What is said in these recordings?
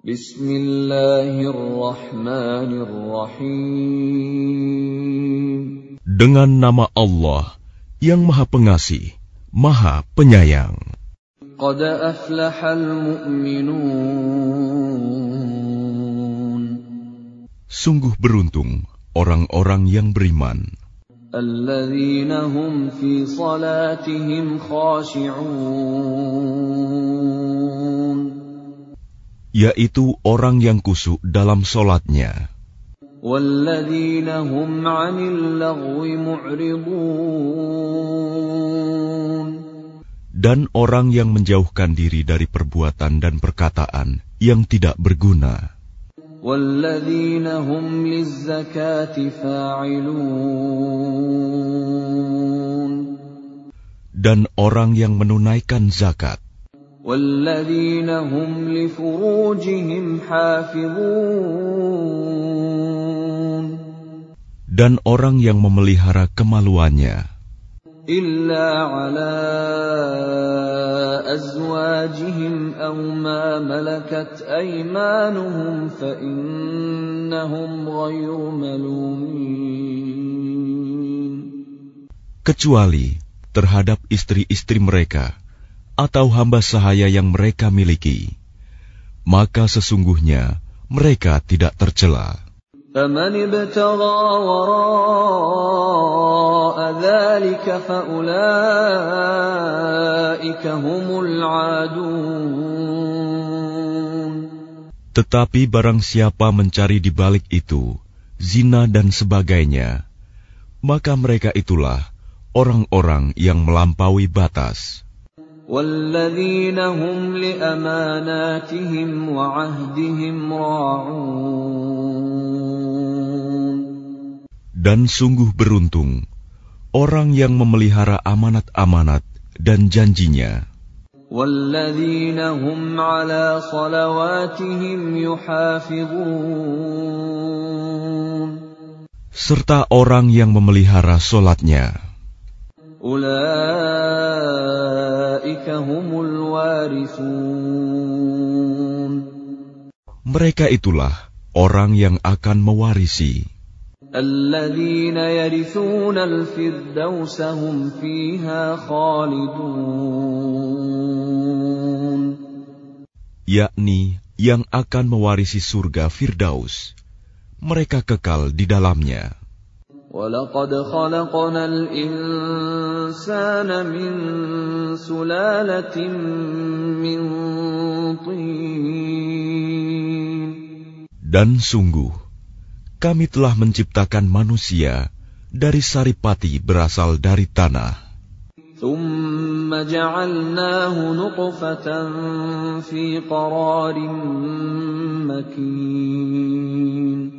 Bismillahirrahmanirrahim. Dengan nama Allah yang Maha Pengasih, Maha Penyayang. Qad aflahal mu'minun. Sungguh beruntung orang-orang yang beriman. Alladzina hum fi salatihim khashi'un yaitu orang yang kusuk dalam solatnya. Dan orang yang menjauhkan diri dari perbuatan dan perkataan yang tidak berguna. Dan orang yang menunaikan zakat. والذين هم لفروجهم حافظون Dan orang yang memelihara kemaluannya. إلا على أزواجهم أو ما ملكت أيمانهم فإنهم غير ملومين Kecuali terhadap istri-istri mereka atau hamba sahaya yang mereka miliki, maka sesungguhnya mereka tidak tercela. Tetapi barang siapa mencari di balik itu zina dan sebagainya, maka mereka itulah orang-orang yang melampaui batas. والذين هم لأماناتهم وعهدهم راعون Dan sungguh beruntung orang yang memelihara amanat-amanat dan janjinya. والذين هم على صلواتهم يحافظون serta orang yang memelihara solatnya. أولئك هم الوارثون Mereka itulah orang yang akan mewarisi. Yakni yang akan mewarisi surga Firdaus. Mereka kekal di dalamnya. ولقد خلقنا الإنسان من سلالة من طين Dan sungguh, kami telah menciptakan manusia dari saripati berasal dari tanah. ثم جعلناه نطفة في قرار مكين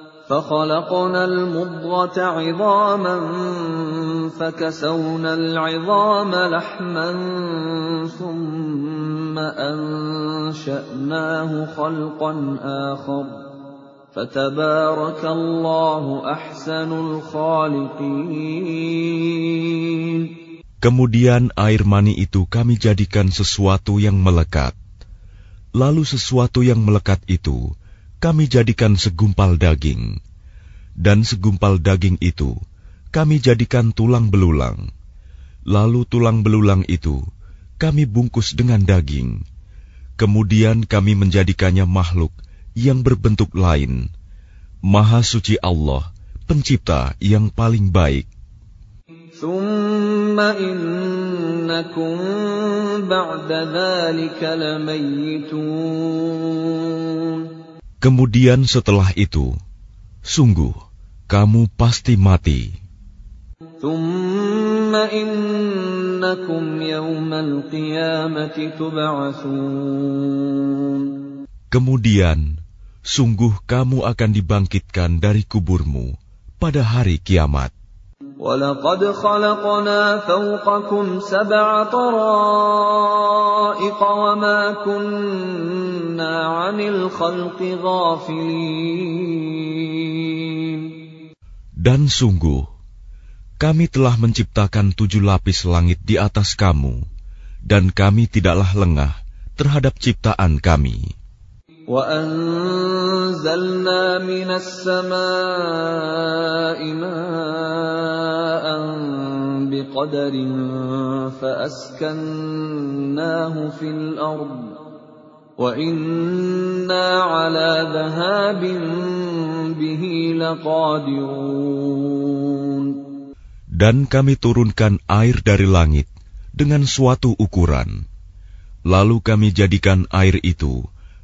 فخلقنا المضغة عظاما فكسونا العظام لحما ثم أنشأناه خلقا آخر فتبارك الله أحسن الخالقين Kemudian air mani itu kami jadikan sesuatu yang melekat. Lalu sesuatu yang melekat itu kami jadikan segumpal daging. Dan segumpal daging itu kami jadikan tulang belulang. Lalu tulang belulang itu kami bungkus dengan daging. Kemudian kami menjadikannya makhluk yang berbentuk lain. Maha suci Allah, pencipta yang paling baik. ثم إنكم بعد ذلك لميتون Kemudian setelah itu, sungguh kamu pasti mati. Kemudian, sungguh kamu akan dibangkitkan dari kuburmu pada hari kiamat. وَلَقَدْ خَلَقْنَا فَوْقَكُمْ سَبْعَ طَرَائِقَ وَمَا كُنَّا عَنِ الْخَلْقِ غَافِلِينَ Dan sungguh, kami telah menciptakan tujuh lapis langit di atas kamu, dan kami tidaklah lengah terhadap ciptaan kami. وَأَنزَلْنَا مِنَ السَّمَاءِ مَاءً بِقَدَرٍ فَأَسْكَنَّاهُ فِي الْأَرْضِ وَإِنَّا عَلَى ذَهَابٍ بِهِ لَقَادِرُونَ Dan kami turunkan air dari langit dengan suatu ukuran. Lalu kami jadikan air itu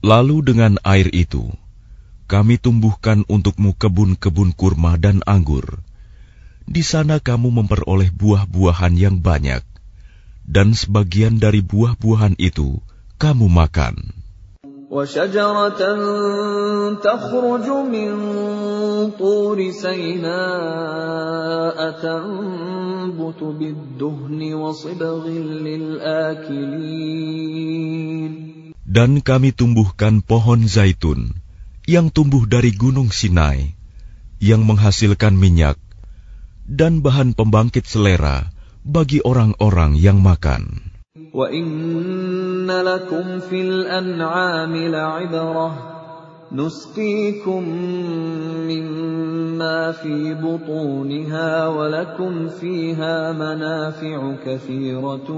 Lalu dengan air itu, kami tumbuhkan untukmu kebun-kebun kurma dan anggur. Di sana kamu memperoleh buah-buahan yang banyak, dan sebagian dari buah-buahan itu kamu makan. Dan kami tumbuhkan pohon zaitun yang tumbuh dari gunung Sinai, yang menghasilkan minyak dan bahan pembangkit selera bagi orang-orang yang makan. وَإِنَّ لَكُمْ فِي الْأَنْعَامِ لَعِبْرَةً نُسْقِيكُم مِّمَّا فِي بُطُونِهَا وَلَكُمْ فِيهَا مَنَافِعُ كَثِيرَةٌ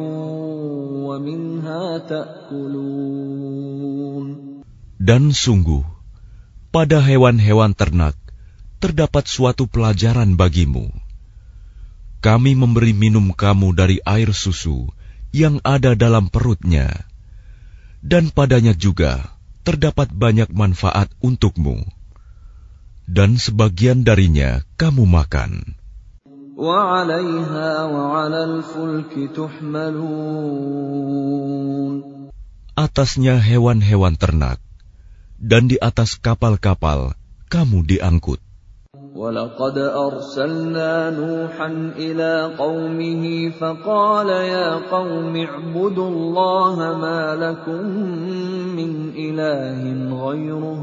وَمِنْهَا تَأْكُلُونَ Dan sungguh, pada hewan-hewan ternak terdapat suatu pelajaran bagimu. Kami memberi minum kamu dari air susu yang ada dalam perutnya, dan padanya juga terdapat banyak manfaat untukmu, dan sebagian darinya kamu makan. Atasnya hewan-hewan ternak, dan di atas kapal-kapal kamu diangkut. وَلَقَدْ أَرْسَلْنَا نُوحًا إِلَىٰ قَوْمِهِ فَقَالَ يَا قَوْمِ اعْبُدُوا اللَّهَ مَا لَكُم مِّنْ إِلَٰهٍ غَيْرُهُ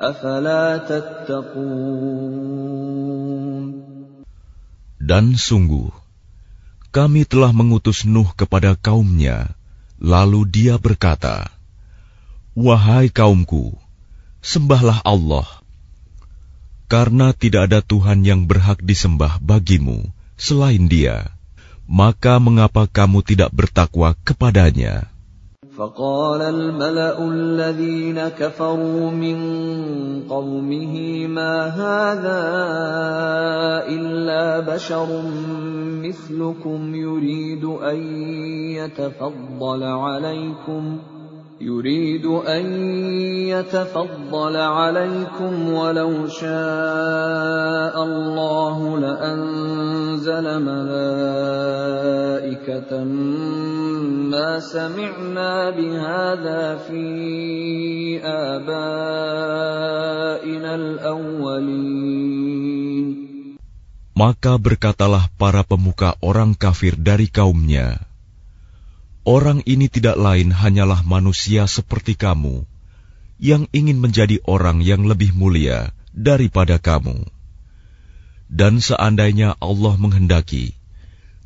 أَفَلَا تَتَّقُونَ Dan sungguh, kami telah mengutus Nuh kepada kaumnya, lalu dia berkata, Wahai kaumku, sembahlah Allah, karena tidak ada Tuhan yang berhak disembah bagimu selain Dia, maka mengapa kamu tidak bertakwa kepadanya? فقال الملأ الذين كفروا من قومه ما هذا إلا بشر مثلكم يريد أن يتفضل عليكم يريد أن يتفضل عليكم ولو شاء الله لأنزل ملائكة ما سمعنا بهذا في آبائنا الأولين. Maka berkatalah para pemuka orang kafir dari kaumnya, Orang ini tidak lain hanyalah manusia seperti kamu, yang ingin menjadi orang yang lebih mulia daripada kamu. Dan seandainya Allah menghendaki,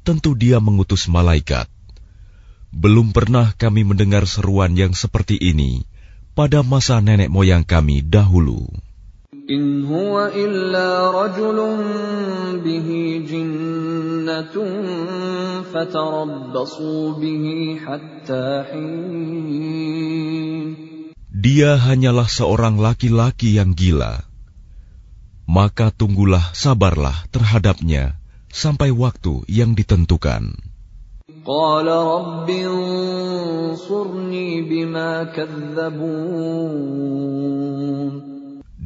tentu Dia mengutus malaikat. Belum pernah kami mendengar seruan yang seperti ini pada masa nenek moyang kami dahulu. إن هو إلا رجل به جنة فتربصوا به حتى حين Dia hanyalah seorang laki-laki yang gila. Maka tunggulah sabarlah terhadapnya sampai waktu yang ditentukan. قال رب انصرني بما كذبون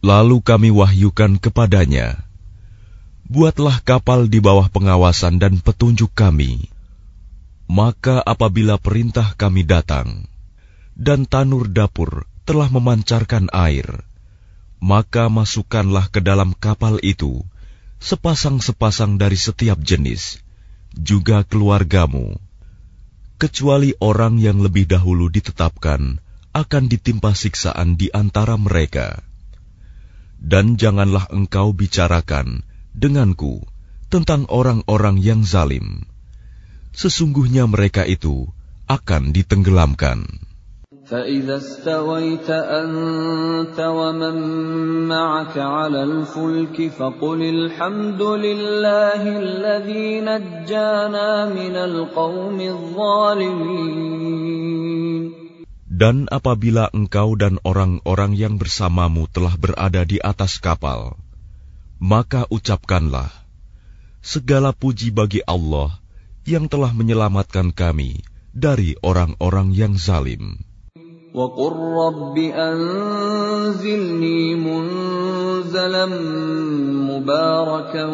Lalu kami wahyukan kepadanya, Buatlah kapal di bawah pengawasan dan petunjuk kami. Maka apabila perintah kami datang, dan tanur dapur telah memancarkan air, maka masukkanlah ke dalam kapal itu sepasang-sepasang dari setiap jenis, juga keluargamu kecuali orang yang lebih dahulu ditetapkan akan ditimpa siksaan di antara mereka. Dan janganlah engkau bicarakan denganku tentang orang-orang yang zalim. Sesungguhnya mereka itu akan ditenggelamkan. فإذا استويت أنت ومن معك على الفلك فقل الحمد لله الذي نجانا من القوم الظالمين Dan apabila engkau dan orang-orang yang bersamamu telah berada di atas kapal, maka ucapkanlah, Segala puji bagi Allah yang telah menyelamatkan kami dari orang-orang yang zalim. وقل رب أنزلني منزلا مباركا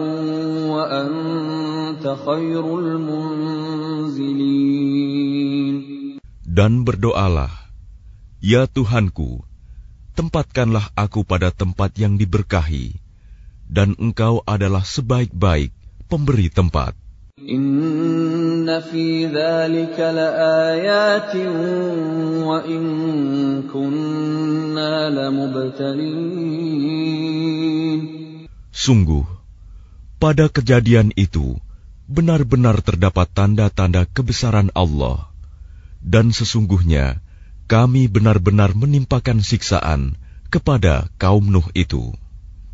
وأنت خير المنزلين Dan berdoalah, Ya Tuhanku, tempatkanlah aku pada tempat yang diberkahi, dan Engkau adalah sebaik-baik pemberi tempat. Sungguh, pada kejadian itu benar-benar terdapat tanda-tanda kebesaran Allah, dan sesungguhnya kami benar-benar menimpakan siksaan kepada kaum Nuh itu.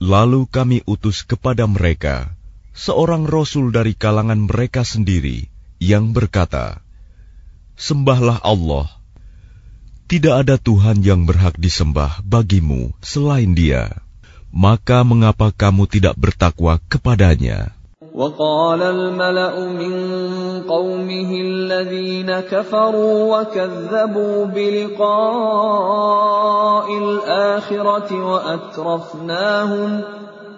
Lalu kami utus kepada mereka seorang rasul dari kalangan mereka sendiri yang berkata, Sembahlah Allah. Tidak ada Tuhan yang berhak disembah bagimu selain Dia. Maka mengapa kamu tidak bertakwa kepadanya? وقال الملأ من قومه الذين كفروا وكذبوا بلقاء الآخرة وأترفناهم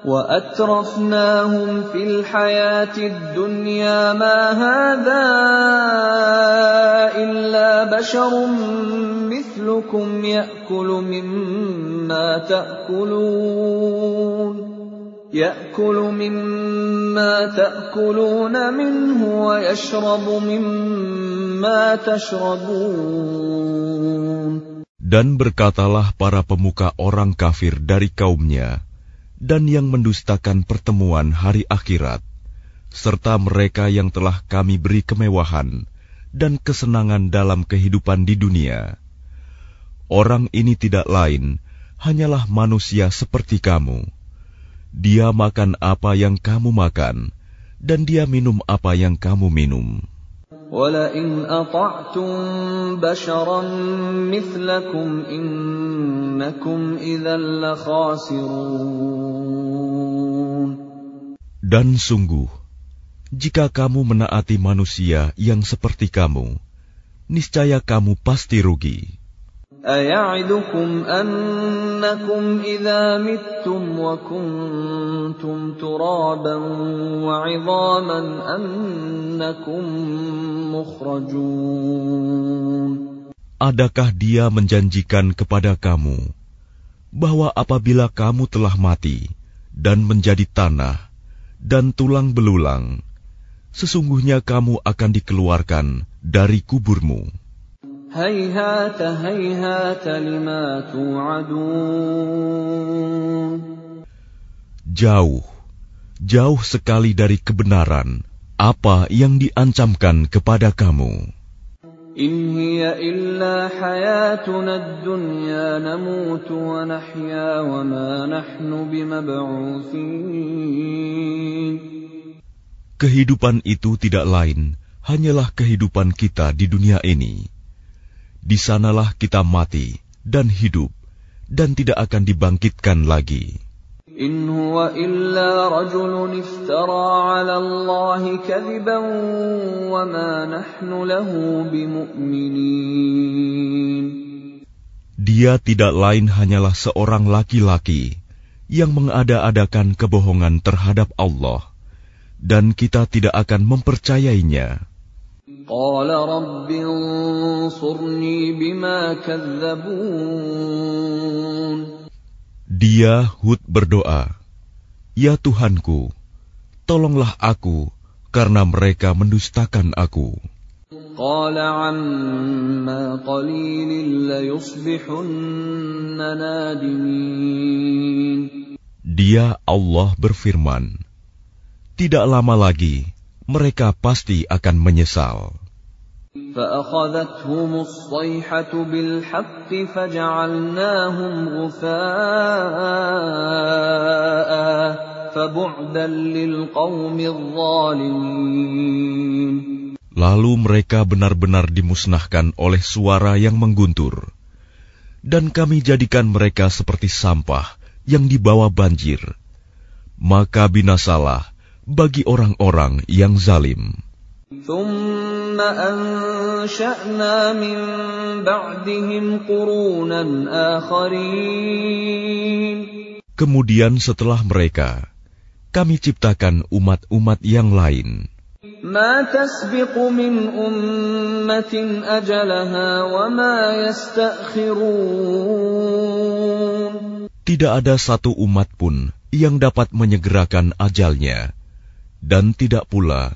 وأترفناهم في الحياة الدنيا ما هذا إلا بشر مثلكم يأكل مما تأكلون يأكل مما تأكلون منه ويشرب مما تشربون Dan berkatalah para pemuka orang kafir dari kaumnya, dan yang mendustakan pertemuan hari akhirat, serta mereka yang telah kami beri kemewahan dan kesenangan dalam kehidupan di dunia. Orang ini tidak lain, hanyalah manusia seperti kamu. Dia makan apa yang kamu makan, dan dia minum apa yang kamu minum. ولئن أطعتم بشرا مثلكم إنكم إذا لخاسرون Dan sungguh, jika kamu menaati manusia yang seperti kamu, niscaya kamu pasti rugi. أيعدكم أنكم إذا متم وكنتم ترابا وعظاما أنكم مخرجون Adakah dia menjanjikan kepada kamu bahwa apabila kamu telah mati dan menjadi tanah dan tulang belulang, sesungguhnya kamu akan dikeluarkan dari kuburmu? هيهات هيهات لما توعدون Jauh, jauh sekali dari kebenaran apa yang diancamkan kepada kamu. إن هي إلا حياتنا الدنيا نموت ونحيا وما نحن بمبعوثين Kehidupan itu tidak lain, hanyalah kehidupan kita di dunia ini. di sanalah kita mati dan hidup dan tidak akan dibangkitkan lagi. Dia tidak lain hanyalah seorang laki-laki yang mengada-adakan kebohongan terhadap Allah dan kita tidak akan mempercayainya. قال رب انصرني بما كذبون Dia Hud berdoa, "Ya Tuhanku, tolonglah aku karena mereka mendustakan aku." قال عما قليل ليصبحن نادمين Dia Allah berfirman, "Tidak lama lagi mereka pasti akan menyesal." فأخذتهم الصيحة بالحق فجعلناهم غثاء فبعدا للقوم الظالمين Lalu mereka benar-benar dimusnahkan oleh suara yang mengguntur, dan kami jadikan mereka seperti sampah yang dibawa banjir. Maka binasalah bagi orang-orang yang zalim. ثم أنشأنا من بعدهم قرونا آخرين Kemudian setelah mereka, kami ciptakan umat-umat yang lain. ما تسبق من أمة أجلها وما يستأخرون Tidak ada satu umat pun yang dapat menyegerakan ajalnya, dan tidak pula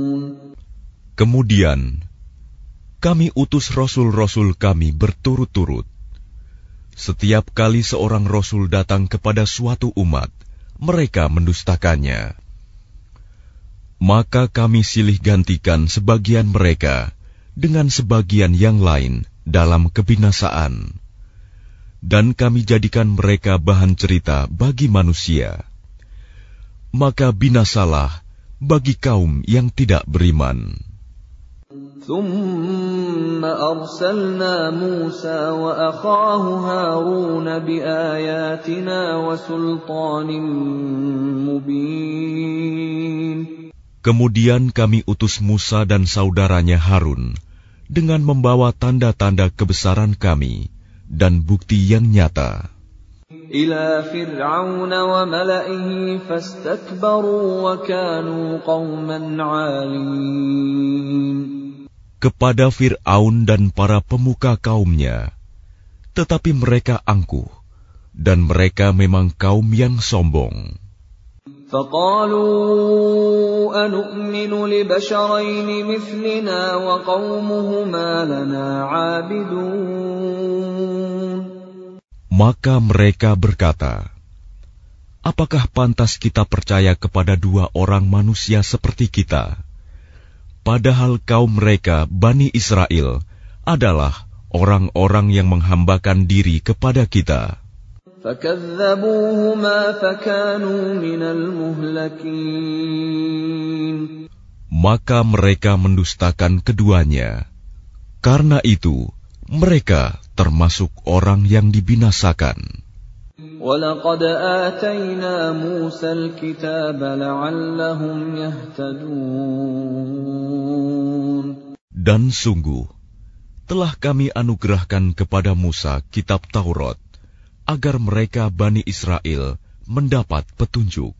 Kemudian, kami utus rasul-rasul kami berturut-turut. Setiap kali seorang rasul datang kepada suatu umat, mereka mendustakannya. Maka kami silih gantikan sebagian mereka dengan sebagian yang lain dalam kebinasaan. Dan kami jadikan mereka bahan cerita bagi manusia. Maka binasalah bagi kaum yang tidak beriman. ثم أرسلنا موسى وأخاه هارون بآياتنا وسلطان مبين Kemudian kami utus Musa dan saudaranya Harun dengan membawa tanda-tanda kebesaran kami dan bukti yang nyata. إلى فرعون وملئه فاستكبروا وكانوا قوما عالين kepada Fir'aun dan para pemuka kaumnya, tetapi mereka angkuh, dan mereka memang kaum yang sombong. فقالوا أنؤمن لبشرين مثلنا وقومهما لنا عابدون Maka mereka berkata, Apakah pantas kita percaya kepada dua orang manusia seperti kita? Padahal kaum mereka, Bani Israel, adalah orang-orang yang menghambakan diri kepada kita. Maka mereka mendustakan keduanya. Karena itu, mereka termasuk orang yang dibinasakan. ولقد آتينا موسى الكتاب لعلهم يهتدون Dan sungguh, telah kami anugerahkan kepada Musa kitab Taurat, agar mereka Bani Israel mendapat petunjuk.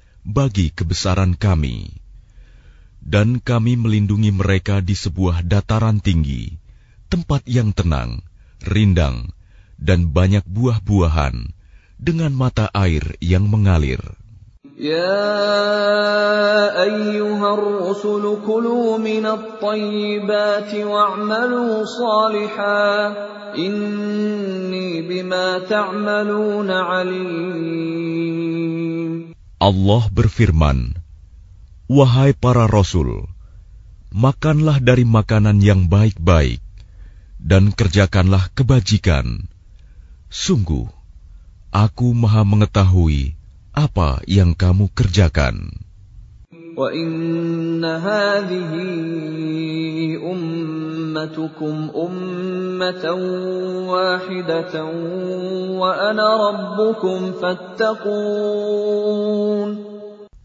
bagi kebesaran kami, dan kami melindungi mereka di sebuah dataran tinggi, tempat yang tenang, rindang, dan banyak buah-buahan dengan mata air yang mengalir. Ya ayyuhar rusul kulu minat tayyibati wa'amalu salihah. Inni bima ta'amaluna alim. Allah berfirman, Wahai para rasul, makanlah dari makanan yang baik-baik, dan kerjakanlah kebajikan. Sungguh, Aku maha mengetahui apa yang kamu kerjakan.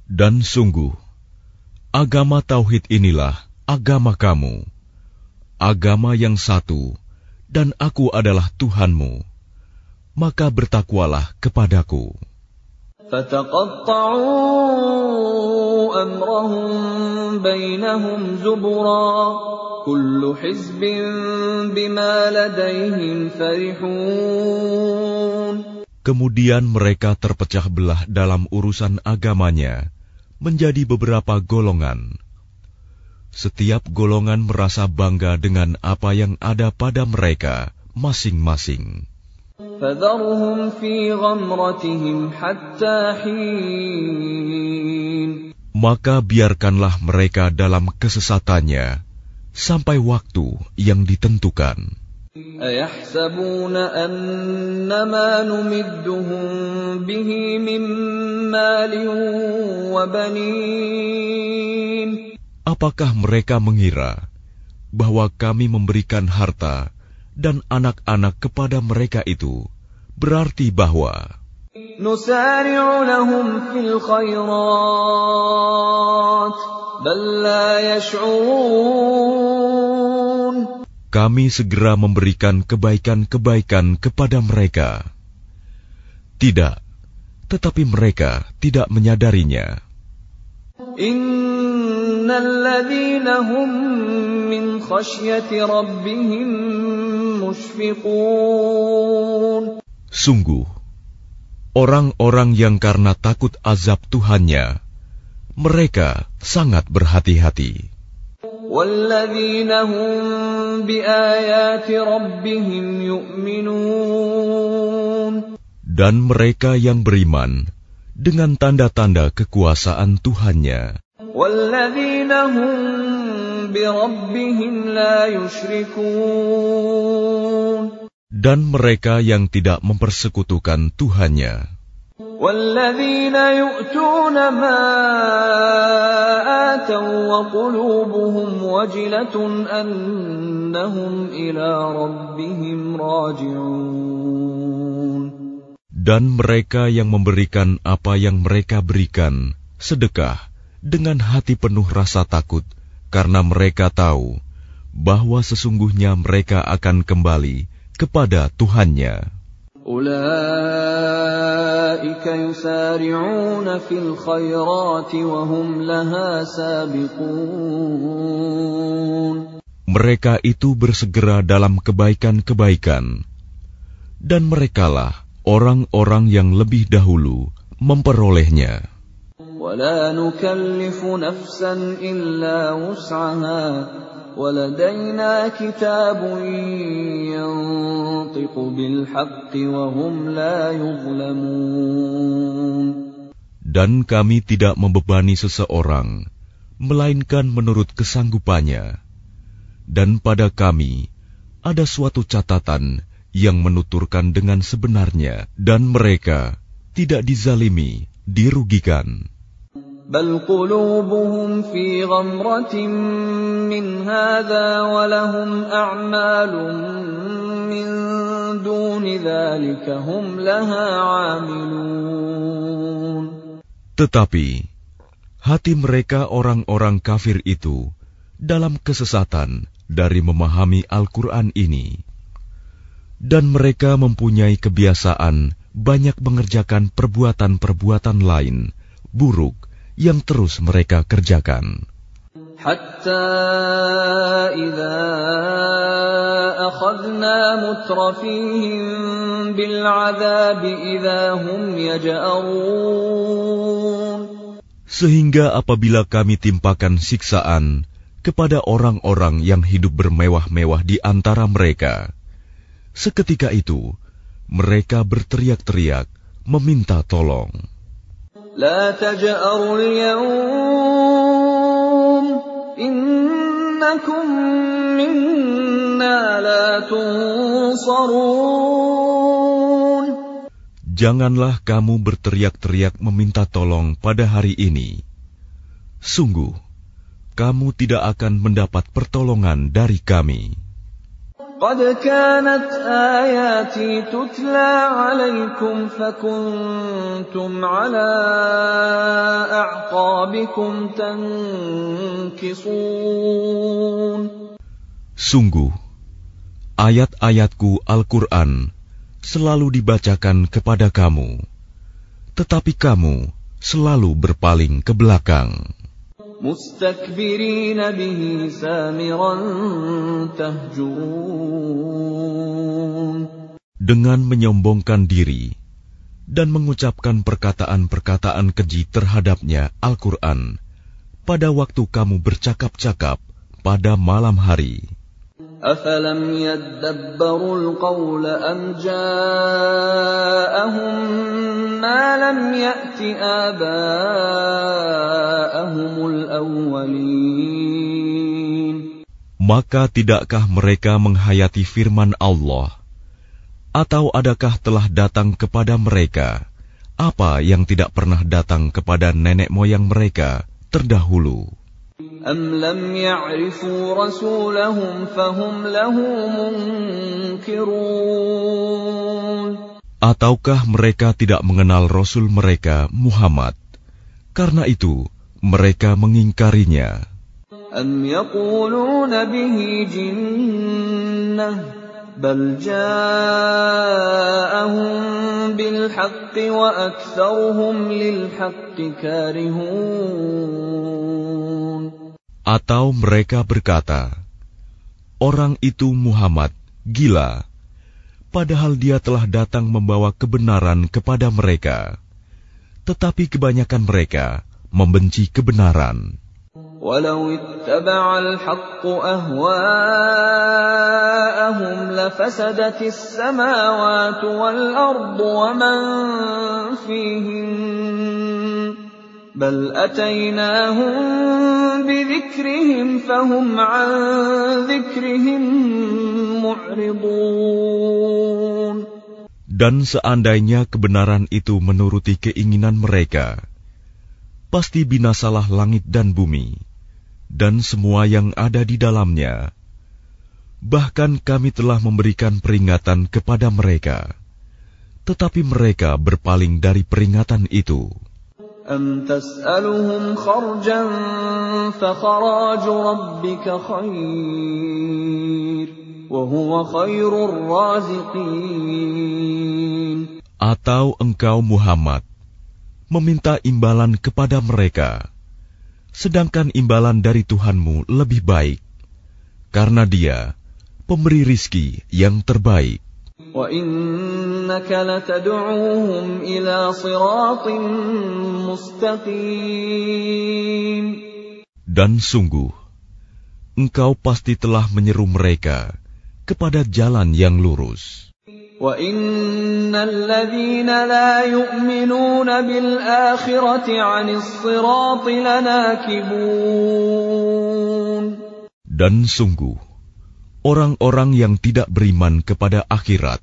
Dan sungguh, agama Tauhid inilah agama kamu, agama yang satu, dan aku adalah Tuhanmu. Maka bertakwalah kepadaku. Kemudian mereka terpecah belah dalam urusan agamanya menjadi beberapa golongan. Setiap golongan merasa bangga dengan apa yang ada pada mereka masing-masing. Maka biarkanlah mereka dalam kesesatannya sampai waktu yang ditentukan. Apakah mereka mengira bahwa kami memberikan harta dan anak-anak kepada mereka itu berarti bahwa kami segera memberikan kebaikan-kebaikan kepada mereka. Tidak, tetapi mereka tidak menyadarinya. Sungguh, orang-orang yang karena takut azab Tuhannya, mereka sangat berhati-hati. Dan mereka yang beriman dengan tanda-tanda kekuasaan Tuhannya. Dan mereka yang tidak mempersekutukan Tuhannya. Dan mereka yang memberikan apa yang mereka berikan, sedekah, dengan hati penuh rasa takut karena mereka tahu bahwa sesungguhnya mereka akan kembali kepada Tuhannya. أولئك يسارعون في الخيرات وهم لها سابقون Mereka itu bersegera dalam kebaikan-kebaikan, dan merekalah orang-orang yang lebih dahulu memperolehnya. ولا نكلف نفسا إلا وسعها ولدينا كتاب ينطق بالحق وهم لا يظلمون Dan kami tidak membebani seseorang, melainkan menurut kesanggupannya. Dan pada kami ada suatu catatan yang menuturkan dengan sebenarnya, dan mereka tidak dizalimi, dirugikan. بل قلوبهم في غمرة من هذا ولهم أعمال من دون ذلك هم لها عاملون Tetapi hati mereka orang-orang kafir itu dalam kesesatan dari memahami Al-Quran ini. Dan mereka mempunyai kebiasaan banyak mengerjakan perbuatan-perbuatan lain, buruk, yang terus mereka kerjakan. حتى إذا أخذنا مترفيهم بالعذاب إذا هم يجأرون Sehingga apabila kami timpakan siksaan kepada orang-orang yang hidup bermewah-mewah di antara mereka, seketika itu mereka berteriak-teriak meminta tolong. لا تجأروا اليوم إنكم منا لا تنصرون Janganlah kamu berteriak-teriak meminta tolong pada hari ini. Sungguh, kamu tidak akan mendapat pertolongan dari kami. قد كانت آياتي تتلى عليكم فكنتم على أعقابكم تنكصون Sungguh, ayat-ayatku Al-Quran selalu dibacakan kepada kamu, tetapi kamu selalu berpaling ke belakang. مستكبرين به سامرا تهجرون Dengan menyombongkan diri dan mengucapkan perkataan-perkataan keji terhadapnya Al-Quran pada waktu kamu bercakap-cakap pada malam hari. أفلم يدبروا القول أم جاءهم ما لم يأت آباءهم الأولين Maka tidakkah mereka menghayati firman Allah? Atau adakah telah datang kepada mereka apa yang tidak pernah datang kepada nenek moyang mereka terdahulu? أم لم يعرفوا رسولهم فهم له منكرون Ataukah mereka tidak mengenal Rasul mereka, Muhammad? Karena itu, mereka mengingkarinya. أم يقولون به جنة بل جاءهم بالحق وأكثرهم للحق كارهون Atau mereka berkata, Orang itu Muhammad, gila, padahal dia telah datang membawa kebenaran kepada mereka. Tetapi kebanyakan mereka membenci kebenaran. ولو اتبع الحق أهواءهم لفسدت السماوات والأرض ومن فيهن بل أتيناهم بذكرهم فهم عن ذكرهم معرضون Dan seandainya kebenaran itu menuruti keinginan mereka, pasti binasalah langit dan bumi, dan semua yang ada di dalamnya. Bahkan kami telah memberikan peringatan kepada mereka, tetapi mereka berpaling dari peringatan itu. Atau engkau Muhammad meminta imbalan kepada mereka sedangkan imbalan dari Tuhanmu lebih baik, karena Dia pemberi rizki yang terbaik. Dan sungguh, engkau pasti telah menyeru mereka kepada jalan yang lurus. وَإِنَّ الَّذِينَ لَا يُؤْمِنُونَ بِالْآخِرَةِ عَنِ الصِّرَاطِ لَنَاكِبُونَ Dan sungguh, orang-orang yang tidak beriman kepada akhirat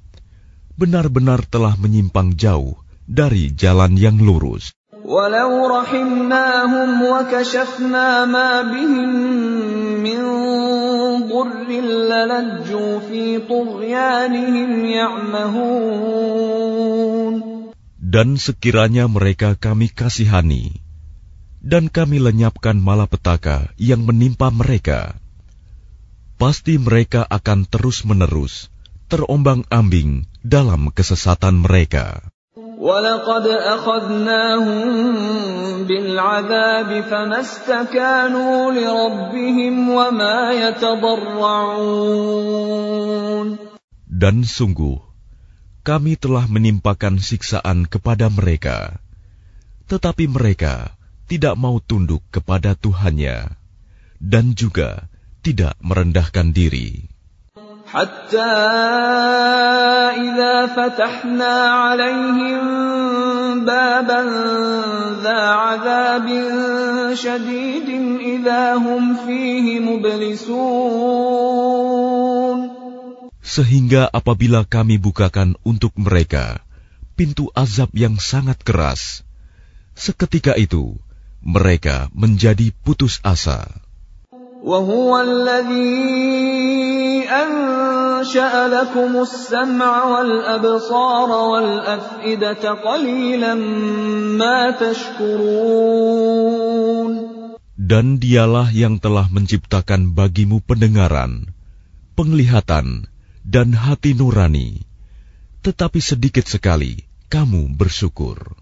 benar-benar telah menyimpang jauh dari jalan yang lurus. ولو رحمناهم وكشفنا ما بهم من ضر للجوا في طغيانهم يعمهون Dan sekiranya mereka kami kasihani, dan kami lenyapkan malapetaka yang menimpa mereka, pasti mereka akan terus-menerus terombang-ambing dalam kesesatan mereka. ولقد أخذناهم بالعذاب فما استكانوا لربهم وما يتضرعون Dan sungguh, kami telah menimpakan siksaan kepada mereka, tetapi mereka tidak mau tunduk kepada Tuhannya, dan juga tidak merendahkan diri. حتى إذا فتحنا عليهم بابا ذا عذاب شديد إذا هم فيه مبلسون Sehingga apabila kami bukakan untuk mereka pintu azab yang sangat keras, seketika itu mereka menjadi putus asa. وهو الذي أنشأ لكم السمع والأبصار والأفئدة قليلا ما تشكرون Dan dialah yang telah menciptakan bagimu pendengaran, penglihatan, dan hati nurani. Tetapi sedikit sekali kamu bersyukur.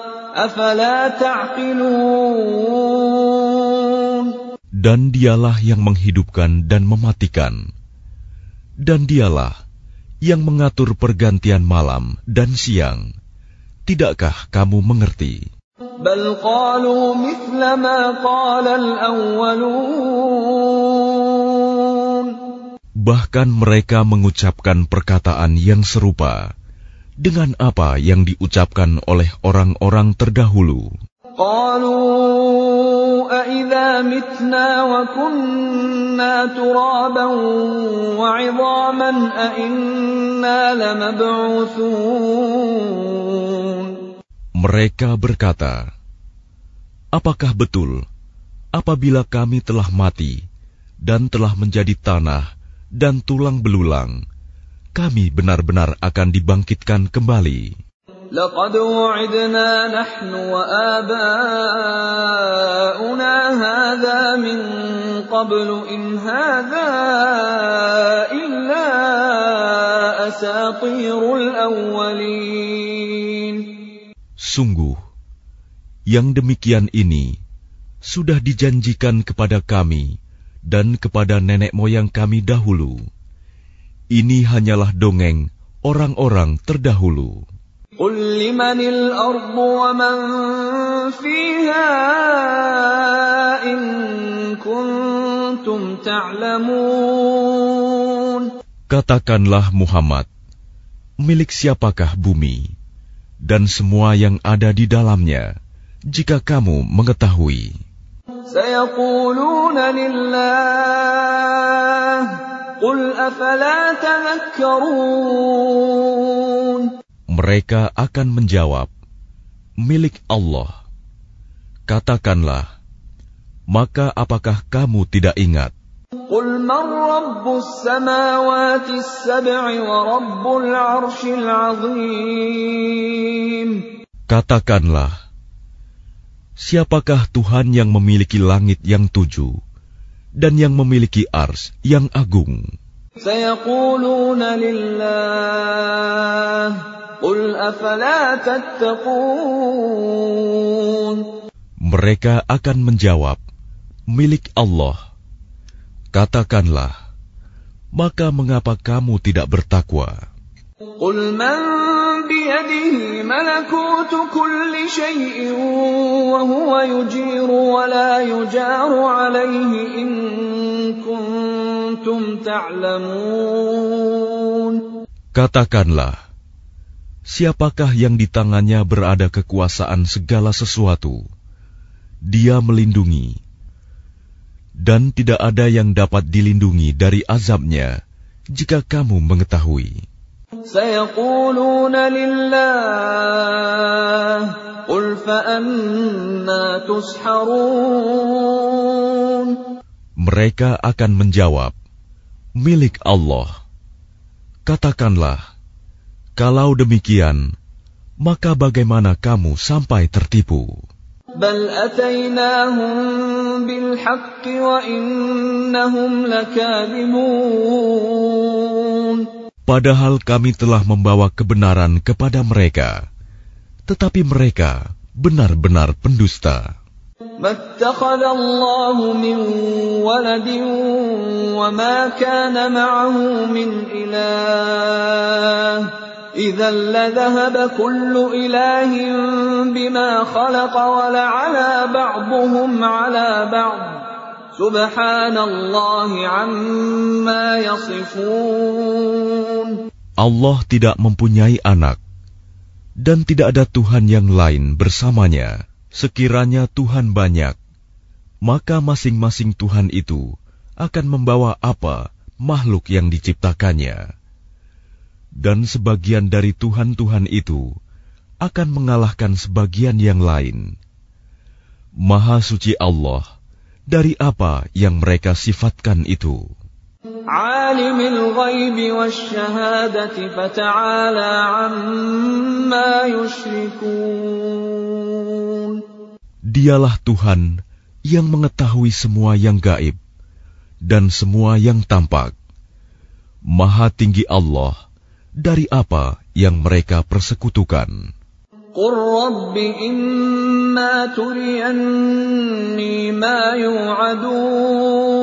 Dan dialah yang menghidupkan dan mematikan. Dan dialah yang mengatur pergantian malam dan siang. Tidakkah kamu mengerti? Bahkan mereka mengucapkan perkataan yang serupa dengan apa yang diucapkan oleh orang-orang terdahulu. Mereka berkata, Apakah betul apabila kami telah mati dan telah menjadi tanah dan tulang belulang, kami benar-benar akan dibangkitkan kembali?" لقد وعدنا نحن وآباؤنا هذا من قبل إن هذا إلا أساطير الأولين Sungguh, yang demikian ini sudah dijanjikan kepada kami dan kepada nenek moyang kami dahulu. Ini hanyalah dongeng orang-orang terdahulu. قل لمن الأرض ومن فيها إن كنتم تعلمون Katakanlah Muhammad, milik siapakah bumi dan semua yang ada di dalamnya, jika kamu mengetahui. سيقولون لله قل أفلا تذكرون mereka akan menjawab, milik Allah. Katakanlah, maka apakah kamu tidak ingat? Katakanlah, siapakah Tuhan yang memiliki langit yang tujuh? dan yang memiliki ars yang agung. Mereka akan menjawab, milik Allah. Katakanlah, maka mengapa kamu tidak bertakwa? قل من بيده ملكوت كل شيء وهو يجير ولا يجار عليه إن كنتم تعلمون Katakanlah, siapakah yang di tangannya berada kekuasaan segala sesuatu? Dia melindungi, dan tidak ada yang dapat dilindungi dari azabnya jika kamu mengetahui. سيقولون لله قل فأنا تسحرون Mereka akan menjawab, milik Allah. Katakanlah, kalau demikian, maka bagaimana kamu sampai tertipu? بل أتيناهم بالحق وإنهم لكاذبون Padahal kami telah membawa kebenaran kepada mereka, tetapi mereka benar-benar pendusta. ما اتخذ الله من ولد وما كان معه من إله إذا لذهب كل إله بما خلق ولعلى بعضهم على بعض Allah tidak mempunyai anak dan tidak ada Tuhan yang lain bersamanya. Sekiranya Tuhan banyak, maka masing-masing Tuhan itu akan membawa apa makhluk yang diciptakannya. Dan sebagian dari Tuhan-Tuhan itu akan mengalahkan sebagian yang lain. Maha suci Allah – dari apa yang mereka sifatkan itu. Dialah Tuhan yang mengetahui semua yang gaib dan semua yang tampak. Maha tinggi Allah dari apa yang mereka persekutukan. قل رب إما تريني ما يوعدون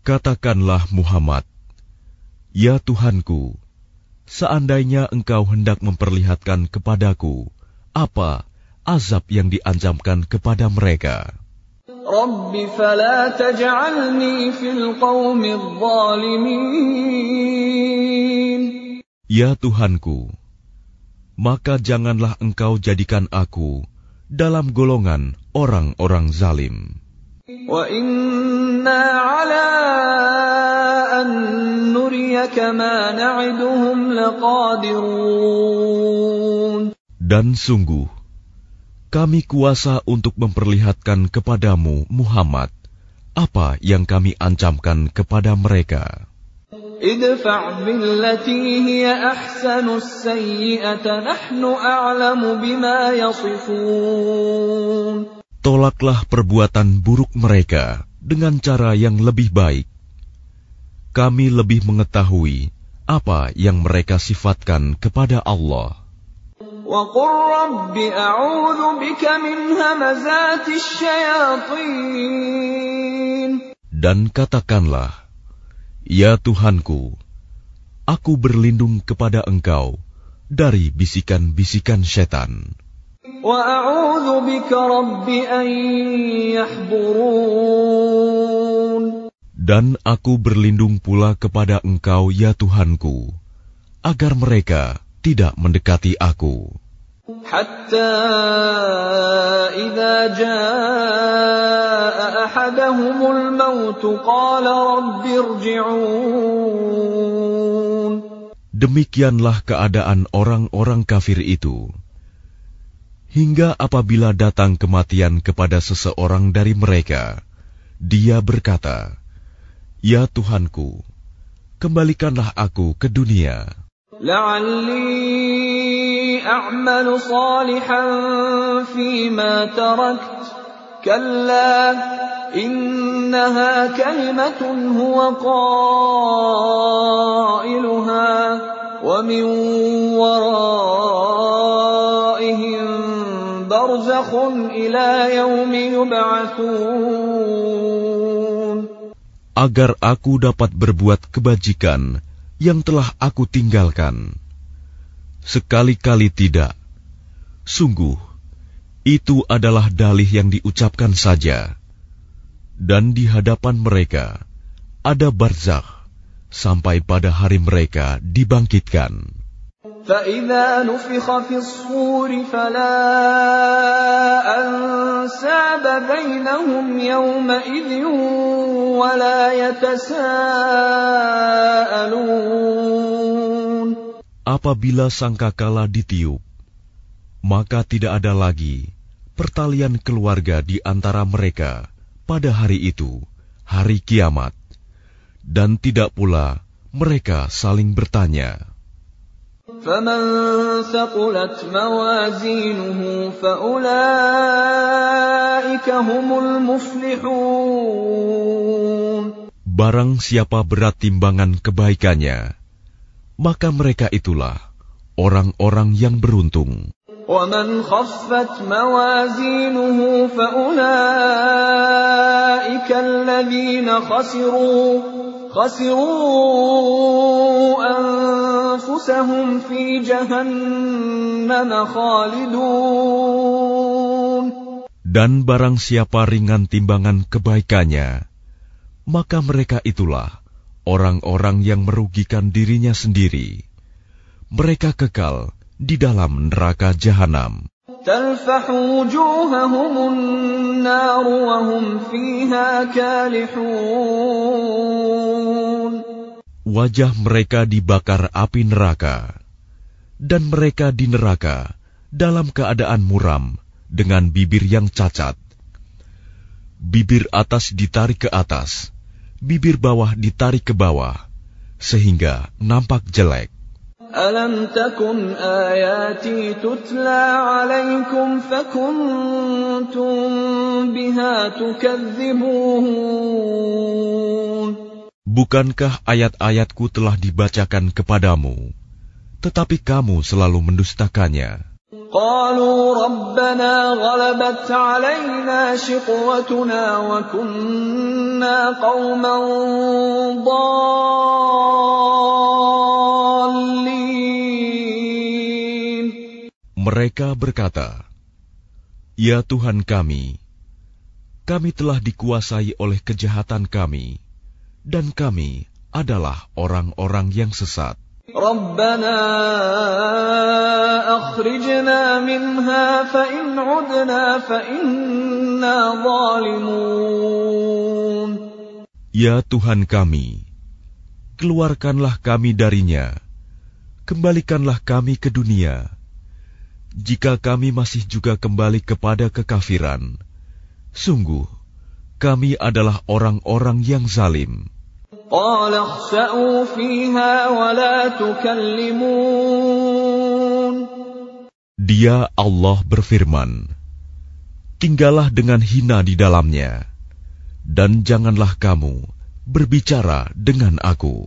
Katakanlah Muhammad, Ya Tuhanku, seandainya engkau hendak memperlihatkan kepadaku apa azab yang diancamkan kepada mereka. رب فلا تجعلني في القوم الظالمين Ya Tuhanku, maka janganlah engkau jadikan aku dalam golongan orang-orang zalim. Dan sungguh, kami kuasa untuk memperlihatkan kepadamu Muhammad apa yang kami ancamkan kepada mereka. ادفع بالتي هي أحسن السيئة نحن أعلم بما يصفون Tolaklah perbuatan buruk mereka dengan cara yang lebih baik. Kami lebih mengetahui apa yang mereka sifatkan kepada Allah. وقل رب أعوذ بك من همزات الشياطين Dan katakanlah, Ya Tuhanku, aku berlindung kepada Engkau dari bisikan-bisikan setan. Dan aku berlindung pula kepada Engkau, ya Tuhanku, agar mereka tidak mendekati aku. حتى إذا جاء أحدهم الموت قال رب ارجعون Demikianlah keadaan orang-orang kafir itu. Hingga apabila datang kematian kepada seseorang dari mereka, dia berkata, "Ya Tuhanku, kembalikanlah aku ke dunia." لعلي أعمل صالحا فيما تركت كلا إنها كلمة هو قائلها ومن ورائهم برزخ إلى يوم يبعثون agar aku dapat berbuat kebajikan yang telah aku tinggalkan. Sekali-kali tidak. Sungguh, itu adalah dalih yang diucapkan saja. Dan di hadapan mereka ada barzakh sampai pada hari mereka dibangkitkan. فإذا نفخ في الصور فلا أنساب بينهم يومئذ ولا يتساءلون Apabila sangkakala ditiup, maka tidak ada lagi pertalian keluarga di antara mereka pada hari itu, hari kiamat, dan tidak pula mereka saling bertanya. فمن ثقلت موازينه فأولئك هم المفلحون Barang siapa berat timbangan kebaikannya, maka mereka itulah orang-orang yang beruntung. ومن خفت موازينه فأولئك الذين خسروا خسروا أنفسهم في جهنم خالدون Dan barang siapa ringan timbangan kebaikannya, maka mereka itulah orang-orang yang merugikan dirinya sendiri. Mereka kekal di dalam neraka jahanam. Wajah mereka dibakar api neraka, dan mereka di neraka dalam keadaan muram dengan bibir yang cacat. Bibir atas ditarik ke atas bibir bawah ditarik ke bawah, sehingga nampak jelek. Alam takun ayati tutla alaikum fakuntum biha tukadzibun. Bukankah ayat-ayatku telah dibacakan kepadamu, tetapi kamu selalu mendustakannya. قالوا ربنا غلبت علينا شقوتنا وكنا قوما ضالين Mereka berkata, "Ya Tuhan kami, kami telah dikuasai oleh kejahatan kami, dan kami adalah orang-orang yang sesat. ربنا أخرجنا منها فإن عدنا فإنا ظالمون Ya Tuhan kami, keluarkanlah kami darinya, kembalikanlah kami ke dunia. Jika kami masih juga kembali kepada kekafiran, sungguh kami adalah orang-orang yang zalim." قال اخسأوا فيها ولا تكلمون Dia Allah berfirman, Tinggallah dengan hina di dalamnya, dan janganlah kamu berbicara dengan aku.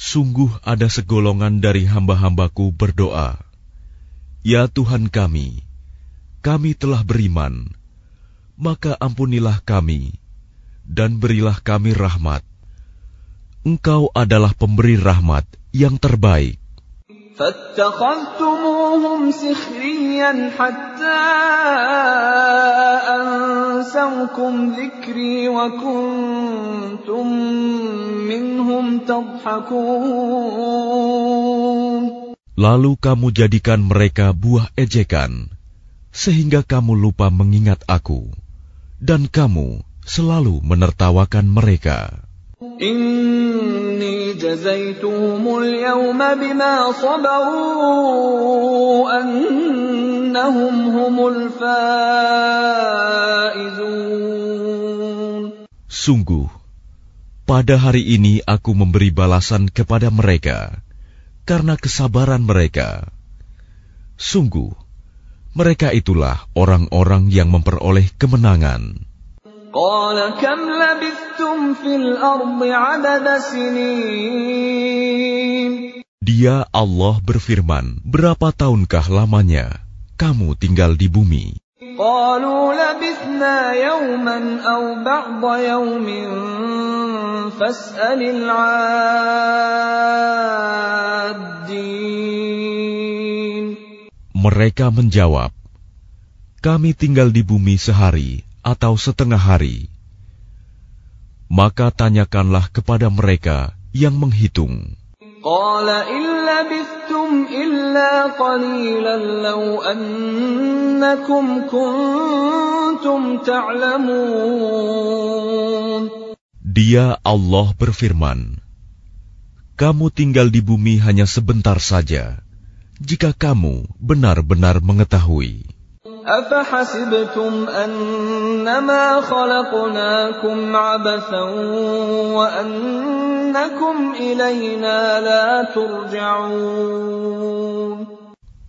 Sungguh ada segolongan dari hamba-hambaku berdoa, Ya Tuhan kami, kami telah beriman, maka ampunilah kami dan berilah kami rahmat. Engkau adalah pemberi rahmat yang terbaik. فاتخذتموهم سخريا حتى أنسوكم ذكري وكنتم منهم تضحكون Lalu kamu jadikan mereka buah ejekan, sehingga kamu lupa mengingat aku, dan kamu selalu menertawakan mereka. إني جزيتهم اليوم بما صبروا أنهم هم الفائزون Sungguh, pada hari ini aku memberi balasan kepada mereka karena kesabaran mereka. Sungguh, mereka itulah orang-orang yang memperoleh kemenangan. Dia Allah berfirman, berapa tahunkah lamanya kamu tinggal di bumi? Mereka menjawab, kami tinggal di bumi sehari atau setengah hari. Maka tanyakanlah kepada mereka yang menghitung. Dia Allah berfirman, Kamu tinggal di bumi hanya sebentar saja, jika kamu benar-benar mengetahui. أفحسبتم أنما خلقناكم عبثا وأنكم إلينا لا ترجعون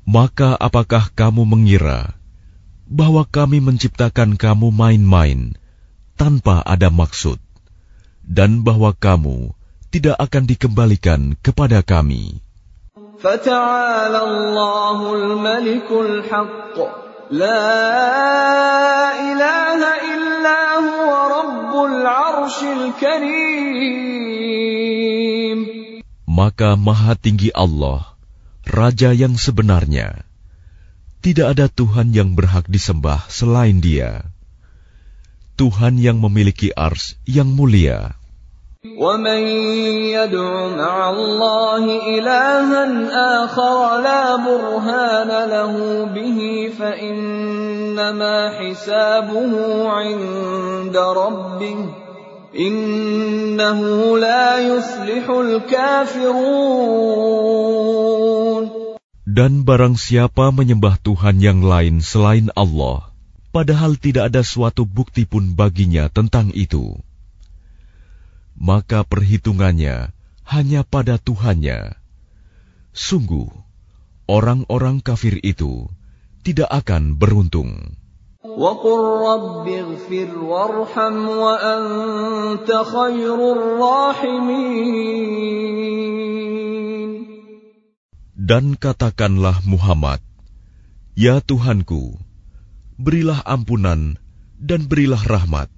Maka apakah kamu mengira bahwa kami menciptakan kamu main-main tanpa ada maksud, dan bahwa kamu tidak akan dikembalikan kepada kami? فتعالى الله الملك الحق La ilaha illa huwa rabbul arshil karim. Maka maha tinggi Allah, Raja yang sebenarnya. Tidak ada Tuhan yang berhak disembah selain dia. Tuhan yang memiliki ars yang mulia. ومن يدع مع الله إلها آخر لا برهان له به فإنما حسابه عند ربه إنه لا يفلح الكافرون Dan barang siapa menyembah Tuhan yang lain selain Allah, padahal tidak ada suatu bukti pun baginya tentang itu, maka perhitungannya hanya pada Tuhannya. Sungguh, orang-orang kafir itu tidak akan beruntung. Dan katakanlah Muhammad, Ya Tuhanku, berilah ampunan dan berilah rahmat.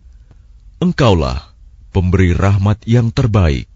Engkaulah pemberi rahmat yang terbaik.